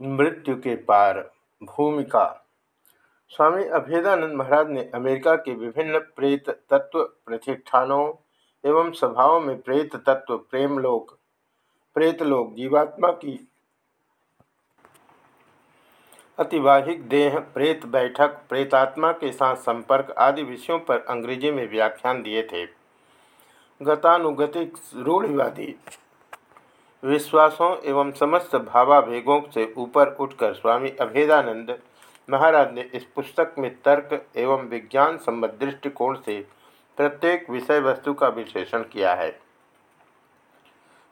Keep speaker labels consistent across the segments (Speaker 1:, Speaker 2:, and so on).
Speaker 1: मृत्यु के पार भूमिका। स्वामी अभेदानंद महाराज ने अमेरिका के विभिन्न प्रेत तत्व प्रतिष्ठानों एवं सभाओं में प्रेत तत्व प्रेमलोक प्रेतलोक जीवात्मा की अतिवाहिक देह, प्रेत बैठक, प्रेतात्मा के साथ संपर्क आदि विषयों पर अंग्रेज़ी में व्याख्यान दिए थे। गतानुगतिक रूढ़िवादी विश्वासों एवं समस्त भावावेगों से ऊपर उठकर स्वामी अभेदानंद महाराज ने इस पुस्तक में तर्क एवं विज्ञान संबद्ध दृष्टिकोण से प्रत्येक विषय वस्तु का विश्लेषण किया है।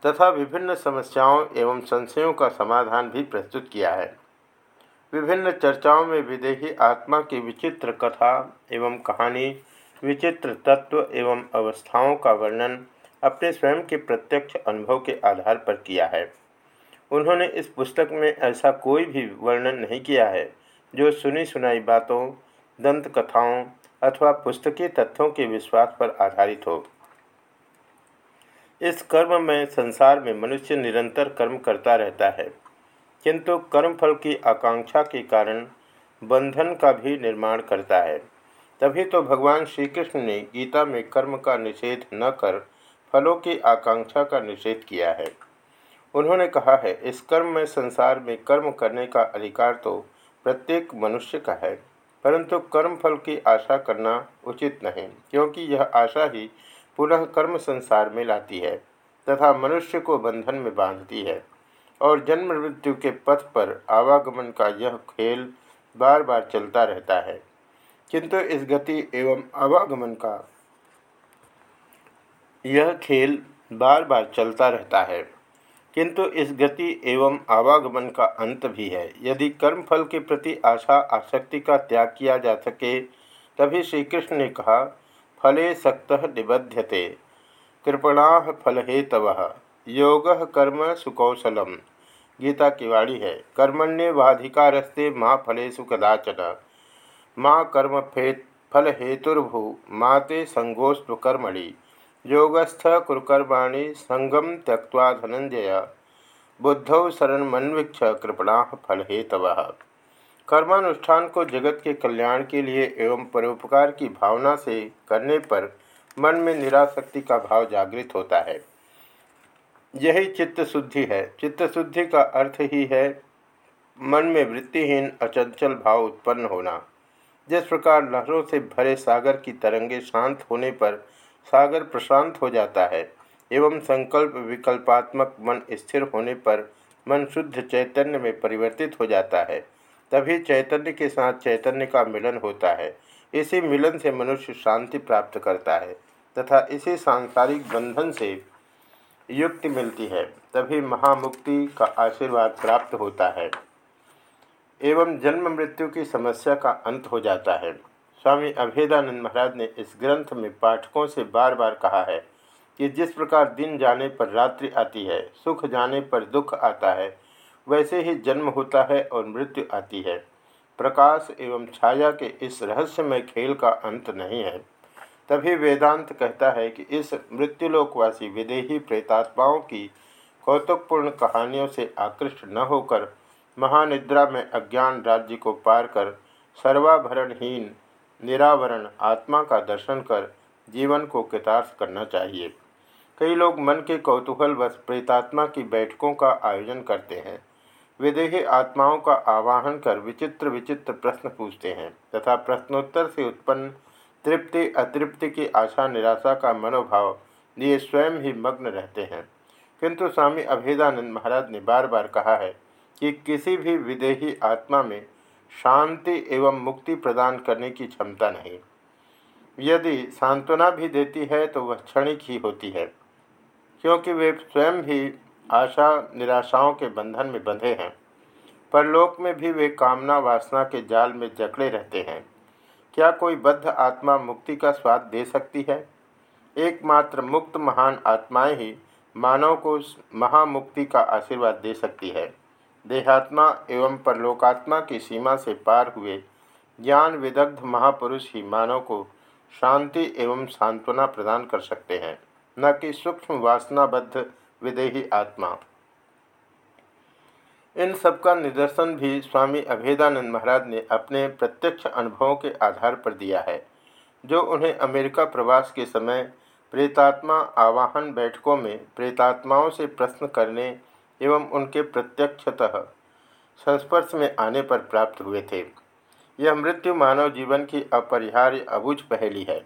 Speaker 1: तथा विभिन्न समस्याओं एवं संशयों का समाधान भी प्रस्तुत किया है। विभिन्न चर्चाओं में विदेही आत्मा की विचित्र कथा एवं कहानी, विचित्र तत्व एवं अवस्थाओं का वर्णन अपने स्वयं के प्रत्यक्ष अनुभव के आधार पर किया है। उन्होंने इस पुस्तक में ऐसा कोई भी वर्णन नहीं किया है, जो सुनी सुनाई बातों दंत कथाओं अथवा पुस्तकीय तथ्यों के विश्वास पर आधारित हो। इस कर्म में संसार में मनुष्य निरंतर कर्म करता रहता है, किंतु कर्मफल की आकांक्षा के कारण बंधन का भी निर्माण करता है। तभी तो भगवान श्री कृष्ण ने गीता में कर्म का निषेध न कर फलों की आकांक्षा का निषेध किया है। उन्होंने कहा है, इस कर्म में संसार में कर्म करने का अधिकार तो प्रत्येक मनुष्य का है, परंतु कर्म फल की आशा करना उचित नहीं, क्योंकि यह आशा ही पुनः कर्म संसार में लाती है, तथा मनुष्य को बंधन में बांधती है, और जन्म मृत्यु के पथ पर आवागमन का यह खेल बार बार चलता रहता है। किंतु इस गति एवं आवागमन का यह खेल बार बार चलता रहता है, किंतु इस गति एवं आवागमन का अंत भी है। यदि कर्मफल के प्रति आशा, आसक्ति का त्याग किया जा सके, तभी श्री कृष्ण ने कहा, फले सक्त निबध्यते, कृपणा फलहेतव, योग कर्म सुकौशलम। गीता की वाणी है, कर्मण्य वाधिकारस्ते माँ फलेशु कदाचन, माँ कर्म फे फल हेतुर्भु माते संगोस्व कर्मणि योगस्थ कुरकर्माणि संगम त्यक्वा धनंजय बुद्धौ शरणमन्वीक्ष कृपणा फलहेतव कर्मानुष्ठान को जगत के कल्याण के लिए एवं परोपकार की भावना से करने पर मन में निराशक्ति का भाव जागृत होता है। यही चित्त शुद्धि है। चित्त शुद्धि का अर्थ ही है मन में वृत्तिहीन, अचंचल भाव उत्पन्न होना। जिस प्रकार लहरों से भरे सागर की तरंगे शांत होने पर सागर प्रशांत हो जाता है एवं संकल्प विकल्पात्मक मन स्थिर होने पर मन शुद्ध चैतन्य में परिवर्तित हो जाता है। तभी चैतन्य के साथ चैतन्य का मिलन होता है। इसी मिलन से मनुष्य शांति प्राप्त करता है तथा इसी सांसारिक बंधन से युक्ति मिलती है। तभी महामुक्ति का आशीर्वाद प्राप्त होता है एवं जन्म मृत्यु की समस्या का अंत हो जाता है। स्वामी अभेदानंद महाराज ने इस ग्रंथ में पाठकों से बार बार कहा है कि जिस प्रकार दिन जाने पर रात्रि आती है, सुख जाने पर दुख आता है, वैसे ही जन्म होता है और मृत्यु आती है। प्रकाश एवं छाया के इस रहस्यमय खेल का अंत नहीं है। तभी वेदांत कहता है कि इस मृत्युलोकवासी विदेही प्रेतात्माओं की कौतुकपूर्ण कहानियों से आकृष्ट न होकर महानिद्रा में अज्ञान राज्य को पार कर सर्वाभरणहीन निरावरण आत्मा का दर्शन कर जीवन को कृतार्थ करना चाहिए। कई लोग मन के कौतूहल वश प्रेतात्मा की बैठकों का आयोजन करते हैं। विदेही आत्माओं का आवाहन कर विचित्र विचित्र प्रश्न पूछते हैं तथा प्रश्नोत्तर से उत्पन्न तृप्ति अतृप्ति की आशा निराशा का मनोभाव लिए स्वयं ही मग्न रहते हैं। किंतु स्वामी अभेदानंद महाराज ने बार बार कहा है कि किसी भी विदेही आत्मा में शांति एवं मुक्ति प्रदान करने की क्षमता नहीं। यदि सांत्वना भी देती है तो वह क्षणिक ही होती है, क्योंकि वे स्वयं भी आशा निराशाओं के बंधन में बंधे हैं। परलोक में भी वे कामना वासना के जाल में जकड़े रहते हैं। क्या कोई बद्ध आत्मा मुक्ति का स्वाद दे सकती है? एकमात्र मुक्त महान आत्माएँ ही मानव को महामुक्ति का आशीर्वाद दे सकती है। देहात्मा एवं परलोकात्मा की सीमा से पार हुए ज्ञान विदग्ध महापुरुष ही मानव को शांति एवं सांत्वना प्रदान कर सकते हैं। न कि सूक्ष्म वासनाबद्ध विदेही आत्मा। इन सब का निदर्शन भी स्वामी अभेदानंद महाराज ने अपने प्रत्यक्ष अनुभवों के आधार पर दिया है, जो उन्हें अमेरिका प्रवास के समय प्रेतात्मा आवाहन बैठकों में प्रेतात्माओं से प्रश्न करने एवं उनके प्रत्यक्षतः संस्पर्श में आने पर प्राप्त हुए थे। यह मृत्यु मानव जीवन की अपरिहार्य अबुझ पहली है।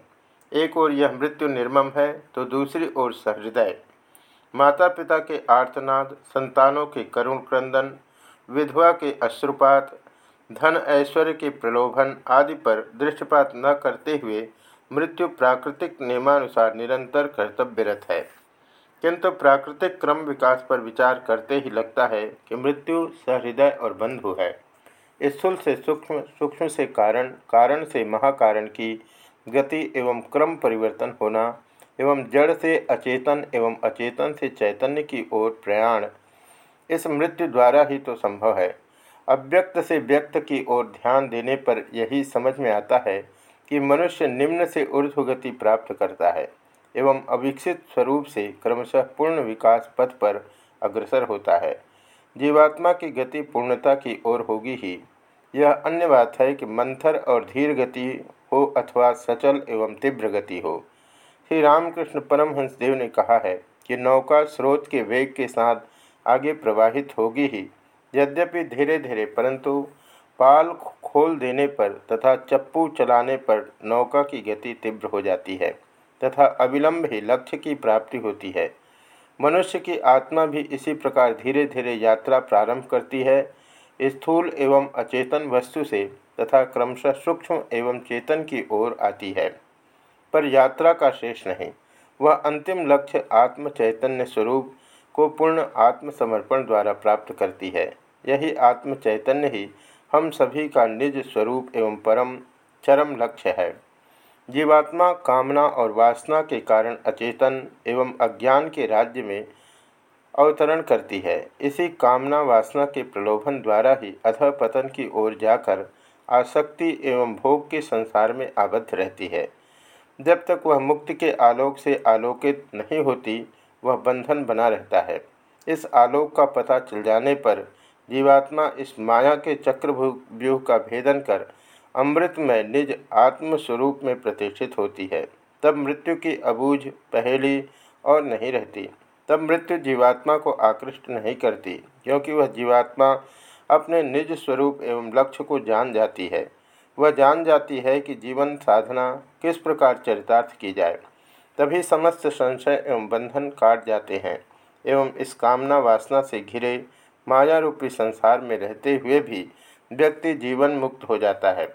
Speaker 1: एक ओर यह मृत्यु निर्मम है तो दूसरी ओर सहृदय। माता पिता के आर्तनाद, संतानों के करुण क्रंदन, विधवा के अश्रुपात, धन ऐश्वर्य के प्रलोभन आदि पर दृष्टिपात न करते हुए मृत्यु प्राकृतिक नियमानुसार निरंतर कर्तव्यरत है। किंतु प्राकृतिक क्रम विकास पर विचार करते ही लगता है कि मृत्यु सहृदय और बंधु है। स्थूल से सूक्ष्म सूक्ष्म से कारण कारण से महाकारण की गति एवं क्रम परिवर्तन होना एवं जड़ से अचेतन एवं अचेतन से चैतन्य की ओर प्रयाण, इस मृत्यु द्वारा ही तो संभव है। अव्यक्त से व्यक्त की ओर ध्यान देने पर यही समझ में आता है कि मनुष्य निम्न से ऊर्ध्व गति प्राप्त करता है। एवं अविकसित स्वरूप से क्रमशः पूर्ण विकास पथ पर अग्रसर होता है। जीवात्मा की गति पूर्णता की ओर होगी ही। यह अन्य बात है कि मंथर और धीर गति हो अथवा सचल एवं तीव्र गति हो। श्री रामकृष्ण परमहंस देव ने कहा है कि नौका स्रोत के वेग के साथ आगे प्रवाहित होगी ही। यद्यपि धीरे धीरे परंतु पाल खोल देने पर तथा चप्पू चलाने पर नौका की गति तीव्र हो जाती है। तथा अविलंब ही लक्ष्य की प्राप्ति होती है। मनुष्य की आत्मा भी इसी प्रकार धीरे धीरे यात्रा प्रारंभ करती है। स्थूल एवं अचेतन वस्तु से तथा क्रमशः सूक्ष्म एवं चेतन की ओर आती है। पर यात्रा का शेष नहीं, वह अंतिम लक्ष्य आत्म चैतन्य स्वरूप को पूर्ण आत्मसमर्पण द्वारा प्राप्त करती है। यही आत्म चैतन्य ही हम सभी का निज स्वरूप एवं परम चरम लक्ष्य है। जीवात्मा, कामना और वासना के कारण अचेतन एवं अज्ञान के राज्य में अवतरण करती है। इसी कामना, वासना के प्रलोभन द्वारा ही अधः पतन की ओर जाकर आसक्ति एवं भोग के संसार में आबद्ध रहती है। जब तक वह मुक्ति के आलोक से आलोकित नहीं होती, वह बंधन बना रहता है। इस आलोक का पता चल जाने पर जीवात्मा इस माया के चक्र व्यूह का भेदन कर अमृत में निज आत्मस्वरूप में प्रतिष्ठित होती है। तब मृत्यु की अबूझ, पहली और नहीं रहती। तब मृत्यु जीवात्मा को आकृष्ट नहीं करती, क्योंकि वह जीवात्मा अपने निज स्वरूप एवं लक्ष्य को जान जाती है। वह जान जाती है कि जीवन साधना किस प्रकार चरितार्थ की जाए। तभी समस्त संशय एवं बंधन काट जाते हैं एवं इस कामना वासना से घिरे माया रूपी संसार में रहते हुए भी व्यक्ति जीवन मुक्त हो जाता है।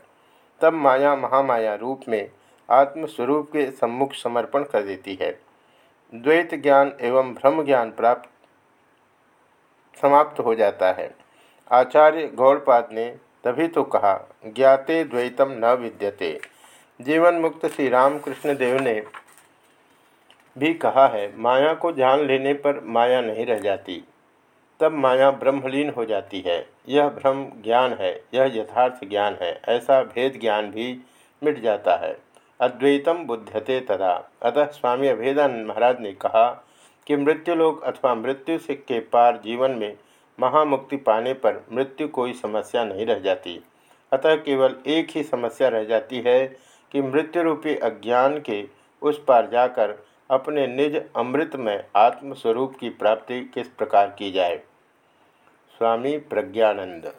Speaker 1: तब माया महामाया रूप में आत्मस्वरूप के सम्मुख समर्पण कर देती है। द्वैत ज्ञान एवं भ्रम ज्ञान प्राप्त समाप्त हो जाता है। आचार्य गौड़पाद ने तभी तो कहा, ज्ञाते द्वैतम न विद्यते। जीवन मुक्त श्री रामकृष्ण देव ने भी कहा है, माया को जान लेने पर माया नहीं रह जाती। तब माया ब्रह्मलीन हो जाती है। यह ब्रह्म ज्ञान है, यह यथार्थ ज्ञान है, ऐसा भेद ज्ञान भी मिट जाता है। अद्वैतम बुद्धते तदा। अतः स्वामी अभेदानंद महाराज ने कहा कि मृत्युलोक अथवा मृत्यु से के पार जीवन में महामुक्ति पाने पर मृत्यु कोई समस्या नहीं रह जाती। अतः केवल एक ही समस्या रह जाती है कि मृत्यु रूपी अज्ञान के उस पार जाकर अपने निज अमृत में आत्मस्वरूप की प्राप्ति किस प्रकार की जाए? स्वामी प्रज्ञानंद।